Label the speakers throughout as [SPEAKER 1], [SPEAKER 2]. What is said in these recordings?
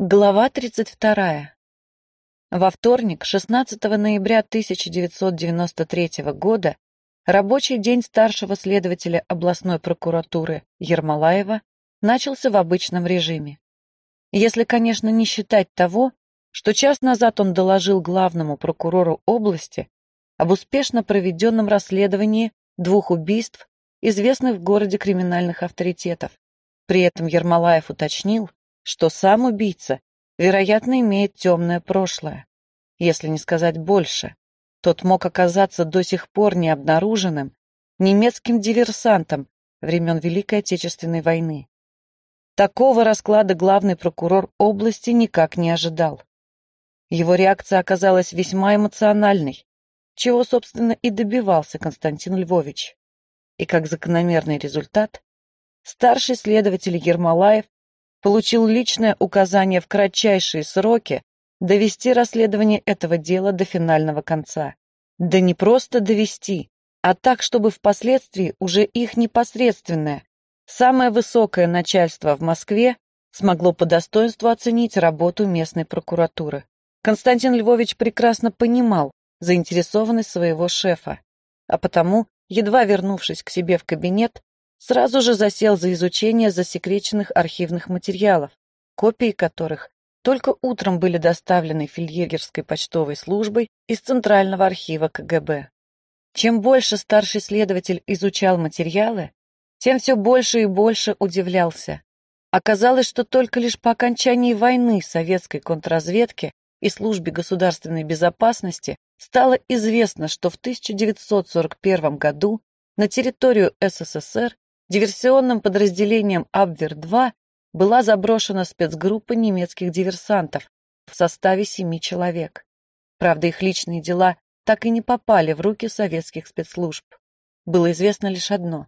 [SPEAKER 1] Глава 32. Во вторник, 16 ноября 1993 года, рабочий день старшего следователя областной прокуратуры Ермолаева начался в обычном режиме. Если, конечно, не считать того, что час назад он доложил главному прокурору области об успешно проведенном расследовании двух убийств известных в городе криминальных авторитетов. При этом Ермолаев уточнил, что сам убийца, вероятно, имеет темное прошлое. Если не сказать больше, тот мог оказаться до сих пор необнаруженным немецким диверсантом времен Великой Отечественной войны. Такого расклада главный прокурор области никак не ожидал. Его реакция оказалась весьма эмоциональной, чего, собственно, и добивался Константин Львович. И как закономерный результат, старший следователь Ермолаев получил личное указание в кратчайшие сроки довести расследование этого дела до финального конца. Да не просто довести, а так, чтобы впоследствии уже их непосредственное, самое высокое начальство в Москве смогло по достоинству оценить работу местной прокуратуры. Константин Львович прекрасно понимал заинтересованность своего шефа, а потому, едва вернувшись к себе в кабинет, сразу же засел за изучение засекреченных архивных материалов, копии которых только утром были доставлены фельдъегерской почтовой службой из Центрального архива КГБ. Чем больше старший следователь изучал материалы, тем все больше и больше удивлялся. Оказалось, что только лишь по окончании войны советской контрразведке и службе государственной безопасности стало известно, что в 1941 году на территорию СССР диверсионным подразделением Абвер-2 была заброшена спецгруппа немецких диверсантов в составе семи человек. Правда, их личные дела так и не попали в руки советских спецслужб. Было известно лишь одно.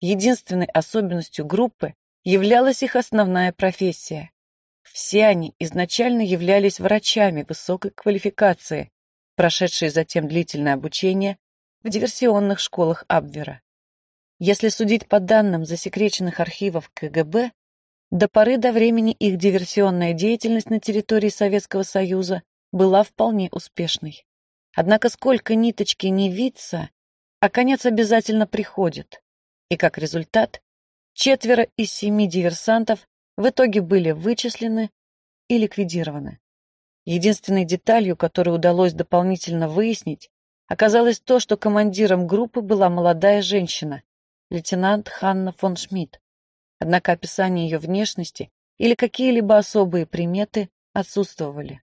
[SPEAKER 1] Единственной особенностью группы являлась их основная профессия. Все они изначально являлись врачами высокой квалификации, прошедшие затем длительное обучение в диверсионных школах Абвера. Если судить по данным засекреченных архивов КГБ, до поры до времени их диверсионная деятельность на территории Советского Союза была вполне успешной. Однако сколько ниточки не виться, а конец обязательно приходит. И как результат, четверо из семи диверсантов в итоге были вычислены и ликвидированы. Единственной деталью, которую удалось дополнительно выяснить, оказалось то, что командиром группы была молодая женщина, лейтенант Ханна фон Шмидт. Однако описание ее внешности или какие-либо особые приметы отсутствовали.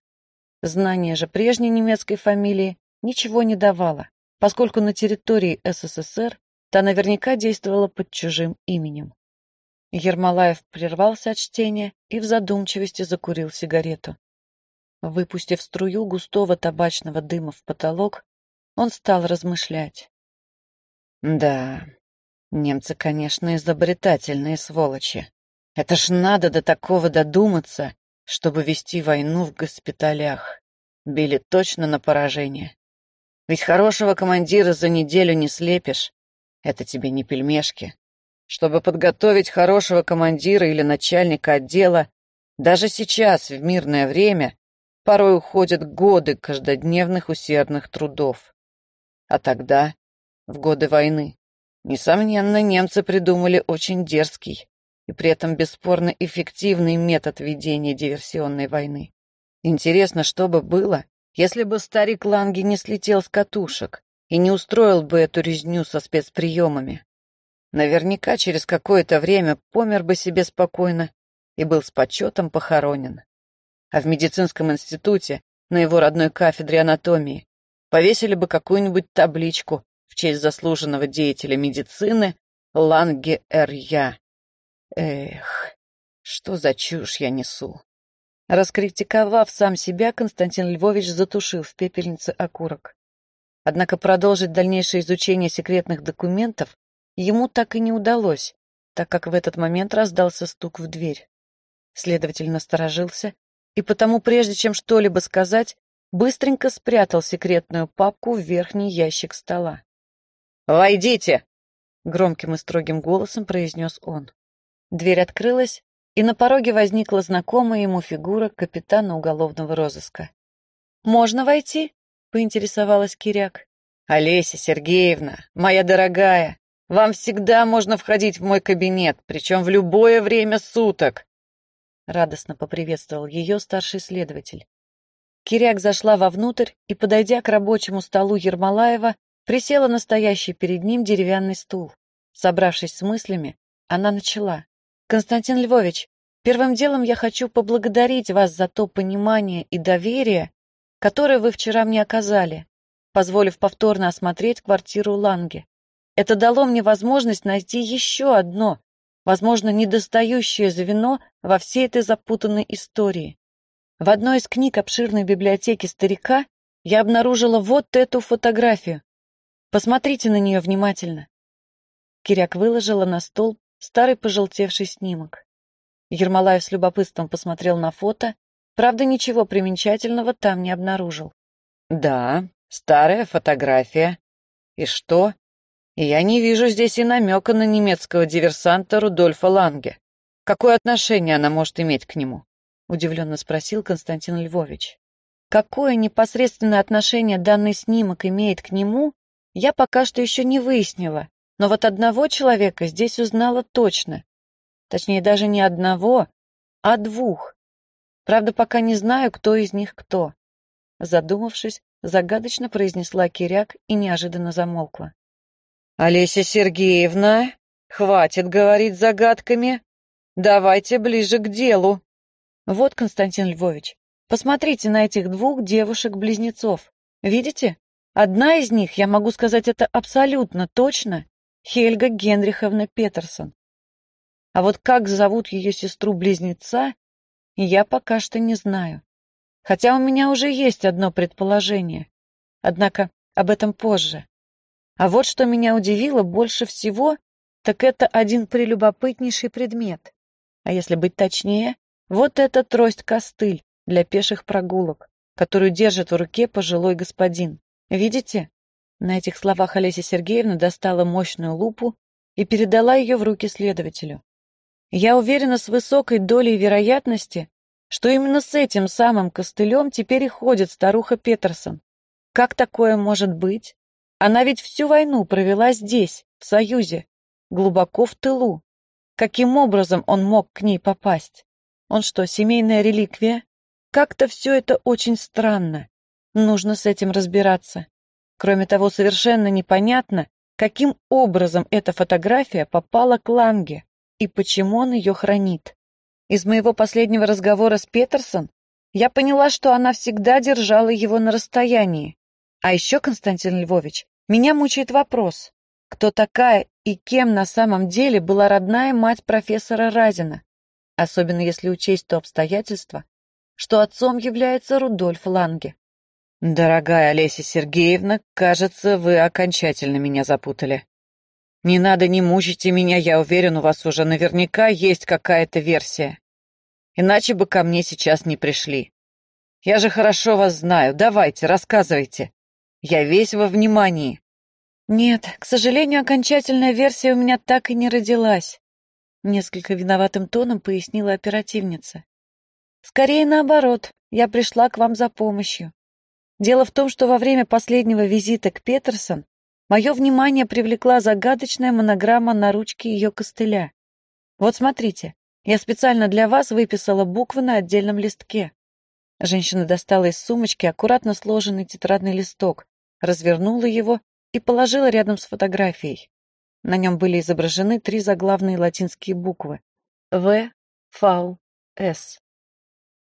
[SPEAKER 1] Знание же прежней немецкой фамилии ничего не давало, поскольку на территории СССР та наверняка действовала под чужим именем. Ермолаев прервался от чтения и в задумчивости закурил сигарету. Выпустив струю густого табачного дыма в потолок, он стал размышлять. Да, Немцы, конечно, изобретательные сволочи. Это ж надо до такого додуматься, чтобы вести войну в госпиталях. Били точно на поражение. Ведь хорошего командира за неделю не слепишь. Это тебе не пельмешки. Чтобы подготовить хорошего командира или начальника отдела, даже сейчас, в мирное время, порой уходят годы каждодневных усердных трудов. А тогда, в годы войны, Несомненно, немцы придумали очень дерзкий и при этом бесспорно эффективный метод ведения диверсионной войны. Интересно, что бы было, если бы старик Ланги не слетел с катушек и не устроил бы эту резню со спецприемами. Наверняка через какое-то время помер бы себе спокойно и был с почетом похоронен. А в медицинском институте на его родной кафедре анатомии повесили бы какую-нибудь табличку в честь заслуженного деятеля медицины Ланге Эрья. Эх, что за чушь я несу. Раскритиковав сам себя, Константин Львович затушил в пепельнице окурок. Однако продолжить дальнейшее изучение секретных документов ему так и не удалось, так как в этот момент раздался стук в дверь. Следователь насторожился, и потому, прежде чем что-либо сказать, быстренько спрятал секретную папку в верхний ящик стола. «Войдите!» — громким и строгим голосом произнес он. Дверь открылась, и на пороге возникла знакомая ему фигура капитана уголовного розыска. «Можно войти?» — поинтересовалась Киряк.
[SPEAKER 2] «Олеся Сергеевна, моя дорогая, вам всегда можно входить в мой кабинет, причем в любое время суток!»
[SPEAKER 1] Радостно поприветствовал ее старший следователь. Киряк зашла вовнутрь и, подойдя к рабочему столу Ермолаева, присела на стоящий перед ним деревянный стул. Собравшись с мыслями, она начала. «Константин Львович, первым делом я хочу поблагодарить вас за то понимание и доверие, которое вы вчера мне оказали, позволив повторно осмотреть квартиру Ланге. Это дало мне возможность найти еще одно, возможно, недостающее звено во всей этой запутанной истории. В одной из книг обширной библиотеки старика я обнаружила вот эту фотографию. Посмотрите на нее внимательно. Киряк выложила на стол старый пожелтевший снимок. Ермолаев с любопытством посмотрел на фото, правда, ничего примечательного там не обнаружил.
[SPEAKER 2] «Да, старая фотография. И что? Я не вижу здесь и намека на немецкого диверсанта Рудольфа Ланге. Какое отношение она может иметь к нему?» — удивленно спросил Константин Львович.
[SPEAKER 1] Какое непосредственное отношение данный снимок имеет к нему, я пока что еще не выяснила, но вот одного человека здесь узнала точно. Точнее, даже не одного, а двух. Правда, пока не знаю, кто из них кто. Задумавшись, загадочно произнесла Киряк и неожиданно замолкла.
[SPEAKER 2] «Олеся Сергеевна, хватит говорить загадками. Давайте ближе к делу».
[SPEAKER 1] «Вот, Константин Львович, посмотрите на этих двух девушек-близнецов. Видите? Одна из них, я могу сказать это абсолютно точно, Хельга Генриховна Петерсон. А вот как зовут ее сестру-близнеца, я пока что не знаю. Хотя у меня уже есть одно предположение. Однако об этом позже. А вот что меня удивило больше всего, так это один прелюбопытнейший предмет. А если быть точнее, вот эта трость-костыль для пеших прогулок, которую держит в руке пожилой господин. Видите? На этих словах Олеся Сергеевна достала мощную лупу и передала ее в руки следователю. Я уверена с высокой долей вероятности, что именно с этим самым костылем теперь и ходит старуха Петерсон. Как такое может быть? Она ведь всю войну провела здесь, в Союзе, глубоко в тылу. Каким образом он мог к ней попасть? Он что, семейная реликвия? Как-то все это очень странно. Нужно с этим разбираться. Кроме того, совершенно непонятно, каким образом эта фотография попала к Ланге и почему он ее хранит. Из моего последнего разговора с Петерсон я поняла, что она всегда держала его на расстоянии. А еще, Константин Львович, меня мучает вопрос, кто такая и кем на самом деле была родная мать профессора Разина, особенно если учесть то обстоятельство, что отцом является Рудольф Ланге.
[SPEAKER 2] «Дорогая Олеся Сергеевна, кажется, вы окончательно меня запутали. Не надо, не мучите меня, я уверен, у вас уже наверняка есть какая-то версия. Иначе бы ко мне сейчас не пришли. Я же хорошо вас знаю, давайте, рассказывайте. Я весь во внимании».
[SPEAKER 1] «Нет, к сожалению, окончательная версия у меня так и не родилась», несколько виноватым тоном пояснила оперативница. «Скорее наоборот, я пришла к вам за помощью. Дело в том, что во время последнего визита к Петерсон мое внимание привлекла загадочная монограмма на ручке ее костыля. Вот смотрите, я специально для вас выписала буквы на отдельном листке. Женщина достала из сумочки аккуратно сложенный тетрадный листок, развернула его и положила рядом с фотографией. На нем были изображены три заглавные латинские буквы В, Ф, С.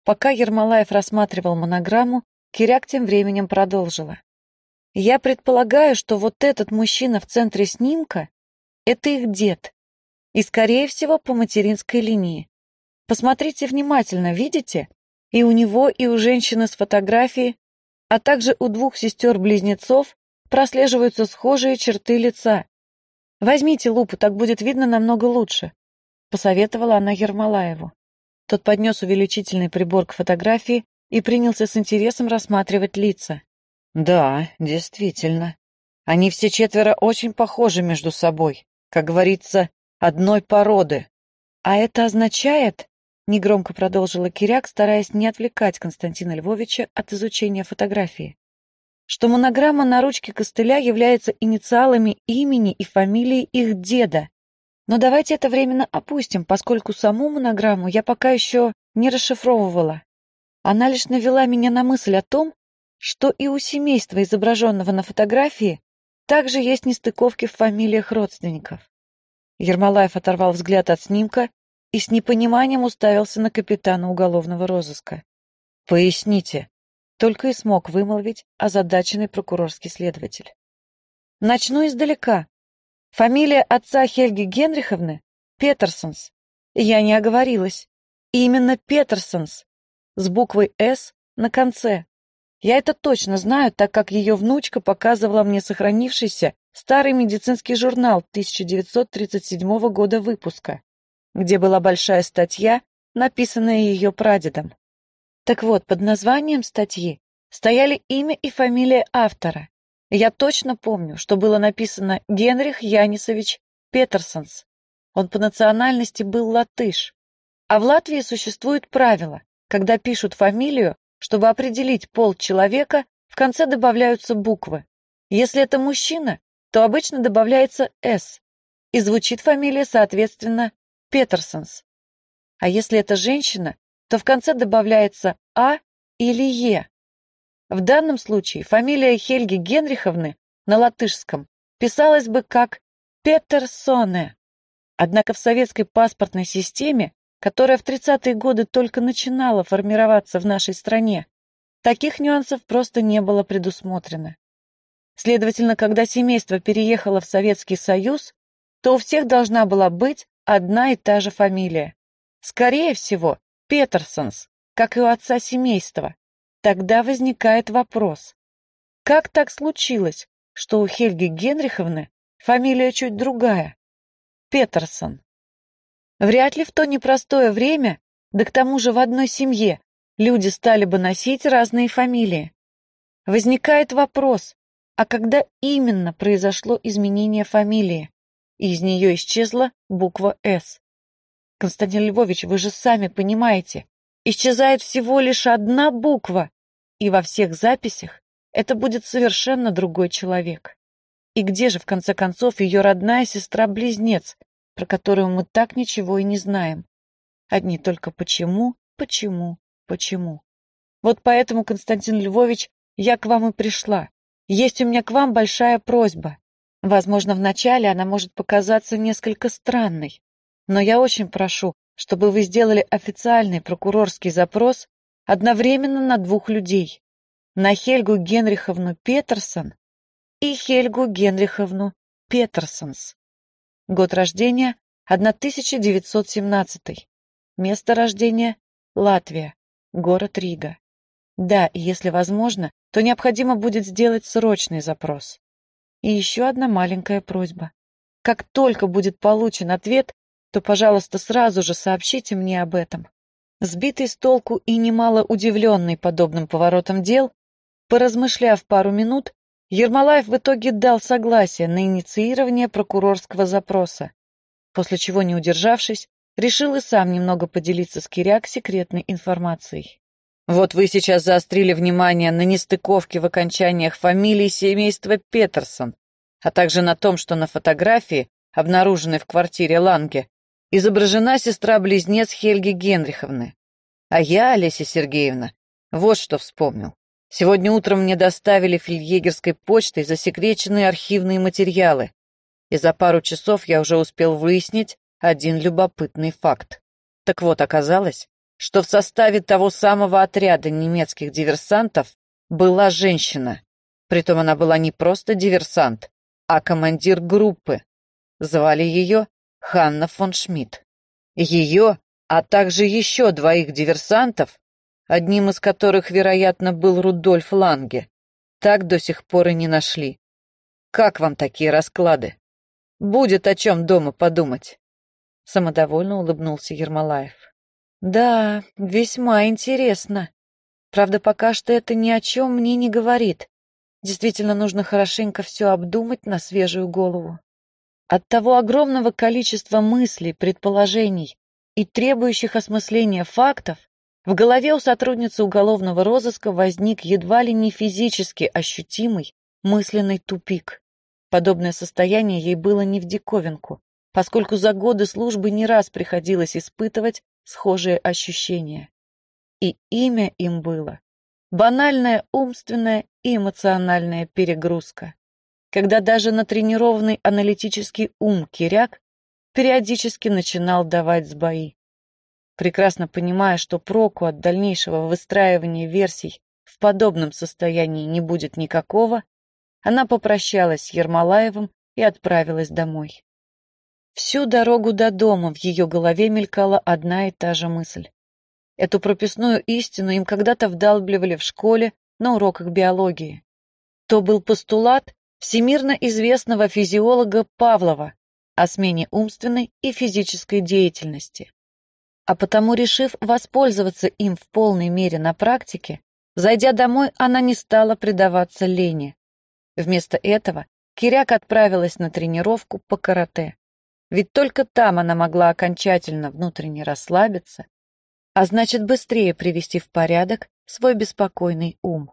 [SPEAKER 1] Пока Ермолаев рассматривал монограмму, Киряк тем временем продолжила. «Я предполагаю, что вот этот мужчина в центре снимка — это их дед, и, скорее всего, по материнской линии. Посмотрите внимательно, видите? И у него, и у женщины с фотографии, а также у двух сестер-близнецов прослеживаются схожие черты лица. Возьмите лупу, так будет видно намного лучше», — посоветовала она Ермолаеву. Тот поднес увеличительный прибор к фотографии и принялся с интересом рассматривать лица.
[SPEAKER 2] «Да, действительно. Они все четверо очень похожи между собой, как говорится, одной породы.
[SPEAKER 1] А это означает, негромко продолжила Киряк, стараясь не отвлекать Константина Львовича от изучения фотографии, что монограмма на ручке костыля является инициалами имени и фамилии их деда. Но давайте это временно опустим, поскольку саму монограмму я пока еще не расшифровывала. Она лишь навела меня на мысль о том, что и у семейства, изображенного на фотографии, также есть нестыковки в фамилиях родственников. Ермолаев оторвал взгляд от снимка и с непониманием уставился на капитана уголовного розыска. «Поясните», — только и смог вымолвить озадаченный прокурорский следователь. «Начну издалека. Фамилия отца Хельги Генриховны — Петерсонс. Я не оговорилась. Именно Петерсонс, с буквой «С» на конце. Я это точно знаю, так как ее внучка показывала мне сохранившийся старый медицинский журнал 1937 года выпуска где была большая статья, написанная ее прадедом. Так вот, под названием статьи стояли имя и фамилия автора. Я точно помню, что было написано Генрих Янисович Петерсонс. Он по национальности был латыш. А в Латвии существует правило, когда пишут фамилию, чтобы определить пол человека, в конце добавляются буквы. Если это мужчина, то обычно добавляется «С», и звучит фамилия, соответственно, Петерсонс. А если это женщина, то в конце добавляется «А» или «Е». В данном случае фамилия Хельги Генриховны на латышском писалась бы как Петерсоне. Однако в советской паспортной системе, которая в 30-е годы только начинала формироваться в нашей стране, таких нюансов просто не было предусмотрено. Следовательно, когда семейство переехало в Советский Союз, то у всех должна была быть одна и та же фамилия. Скорее всего, Петерсонс, как и у отца семейства. Тогда возникает вопрос. Как так случилось, что у Хельги Генриховны фамилия чуть другая? Петерсон. Вряд ли в то непростое время, да к тому же в одной семье, люди стали бы носить разные фамилии. Возникает вопрос, а когда именно произошло изменение фамилии? из нее исчезла буква «С». Константин Львович, вы же сами понимаете, исчезает всего лишь одна буква, и во всех записях это будет совершенно другой человек. И где же, в конце концов, ее родная сестра-близнец, про которую мы так ничего и не знаем? Одни только почему, почему, почему. Вот поэтому, Константин Львович, я к вам и пришла. Есть у меня к вам большая просьба. Возможно, вначале она может показаться несколько странной, но я очень прошу, чтобы вы сделали официальный прокурорский запрос одновременно на двух людей. На Хельгу Генриховну Петерсон и Хельгу Генриховну Петерсонс. Год рождения 1917. Место рождения Латвия, город Рига. Да, и если возможно, то необходимо будет сделать срочный запрос. И еще одна маленькая просьба. Как только будет получен ответ, то, пожалуйста, сразу же сообщите мне об этом. Сбитый с толку и немало удивленный подобным поворотом дел, поразмышляв пару минут, Ермолаев в итоге дал согласие на инициирование прокурорского запроса, после чего, не удержавшись, решил и сам немного поделиться с Киряк секретной информацией. Вот вы сейчас заострили внимание на нестыковке в окончаниях фамилий семейства Петерсон, а также на том, что на фотографии, обнаруженной в квартире Ланге, изображена сестра-близнец Хельги Генриховны. А я, Олеся Сергеевна, вот что вспомнил. Сегодня утром мне доставили фельдъегерской почтой засекреченные архивные материалы, и за пару часов я уже успел выяснить один любопытный факт. Так вот, оказалось, что в составе того самого отряда немецких диверсантов была женщина. Притом она была не просто диверсант, а командир группы. Звали ее Ханна фон Шмидт. Ее, а также еще двоих диверсантов, одним из которых, вероятно, был Рудольф Ланге, так до сих пор и не нашли. Как вам такие расклады? Будет о чем дома подумать. Самодовольно улыбнулся Ермолаев. Да, весьма интересно. Правда, пока что это ни о чем мне не говорит. Действительно, нужно хорошенько все обдумать на свежую голову. От того огромного количества мыслей, предположений, и требующих осмысления фактов, в голове у сотрудницы уголовного розыска возник едва ли не физически ощутимый мысленный тупик. Подобное состояние ей было не в диковинку, поскольку за годы службы не раз приходилось испытывать схожие ощущения. И имя им было банальная умственная и эмоциональная перегрузка, когда даже натренированный аналитический ум Киряк периодически начинал давать сбои. Прекрасно понимая, что проку от дальнейшего выстраивания версий в подобном состоянии не будет никакого, она попрощалась с Ермолаевым и отправилась домой. Всю дорогу до дома в ее голове мелькала одна и та же мысль. Эту прописную истину им когда-то вдалбливали в школе на уроках биологии. То был постулат всемирно известного физиолога Павлова о смене умственной и физической деятельности. А потому, решив воспользоваться им в полной мере на практике, зайдя домой, она не стала предаваться лени. Вместо этого Киряк отправилась на тренировку по карате. Ведь только там она могла окончательно внутренне расслабиться а значит быстрее привести в порядок свой беспокойный ум.